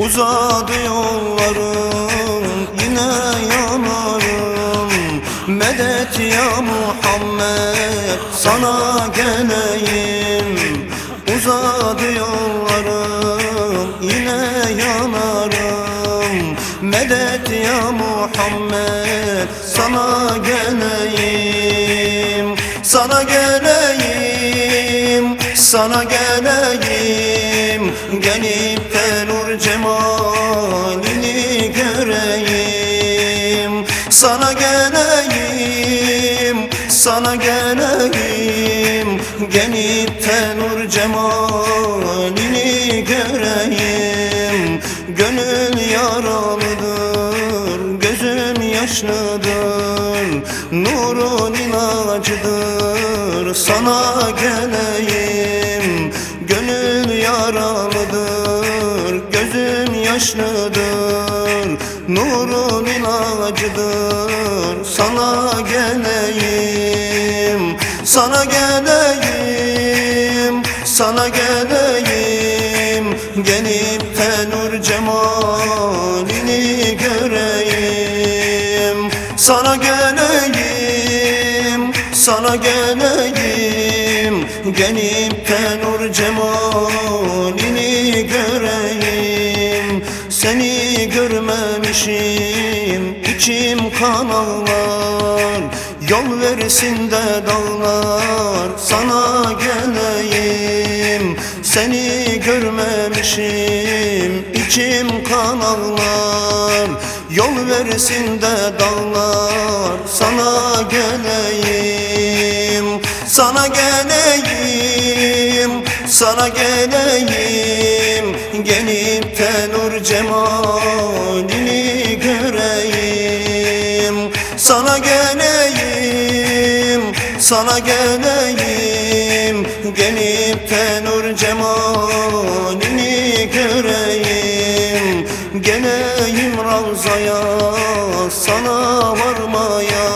Uzadı yollarım yine yanarım. Medet ya Muhammed sana geleyim. Uzadı yollarım yine yanarım. Medet ya Muhammed sana geleyim. Sana geleyim, sana geleyim. Gelip cemalini göreyim. Sana geleyim, sana geleyim. Gelip de nur cemalini göreyim. Gönül yaralıdır, gözüm yaşlıdır. Nurun ilacıdır, sana geleyim. Gönül yaralıdır, yaşlıdır Nurun ilacıdır, sana geleyim Sana geleyim, sana geleyim. Gelip de cemalini göreyim. Sana geleyim, sana geleyim. Gelip de cemalini göreyim Seni görmemişim, içim kan ağlar Yol versin de dağlar, sana geleyim. Seni görmemişim, içim kan ağlar Yol versin de dağlar, sana geleyim. Sana geleyim, sana geleyim Sana geleyim, sana geleyim. Gelip de nur cemalini göreyim. Geleyim Ravza'ya, sana varmaya.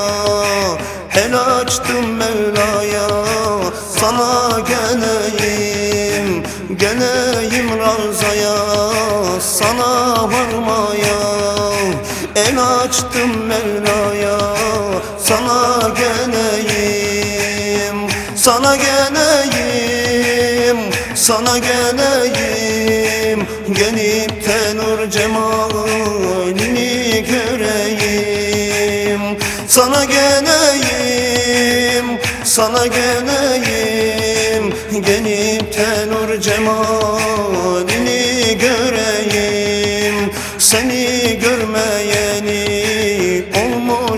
El açtım Mevla'ya, sana geleyim. Geleyim Ravza'ya, sana varmaya El açtım Mevla'ya, sana geleyim Sana geleyim, sana geleyim Gelip de nur cemalini göreyim Sana geleyim, sana geleyim Gelip de nur cemalini göreyim Seni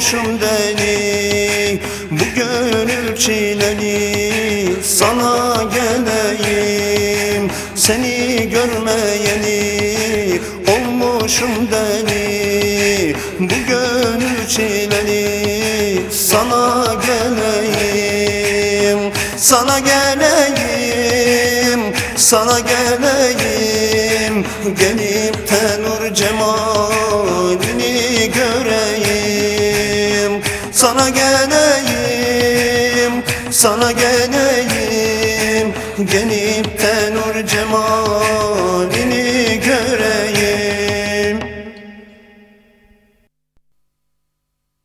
olmuşum deli Bu gönül çileli sana geleyim. Seni görmeyeni olmuşum deli Bu gönül çileli sana geleyim. Sana geleyim, sana geleyim. Gelip de nur Sana geleyim, sana geleyim. Gelip de nur cemalini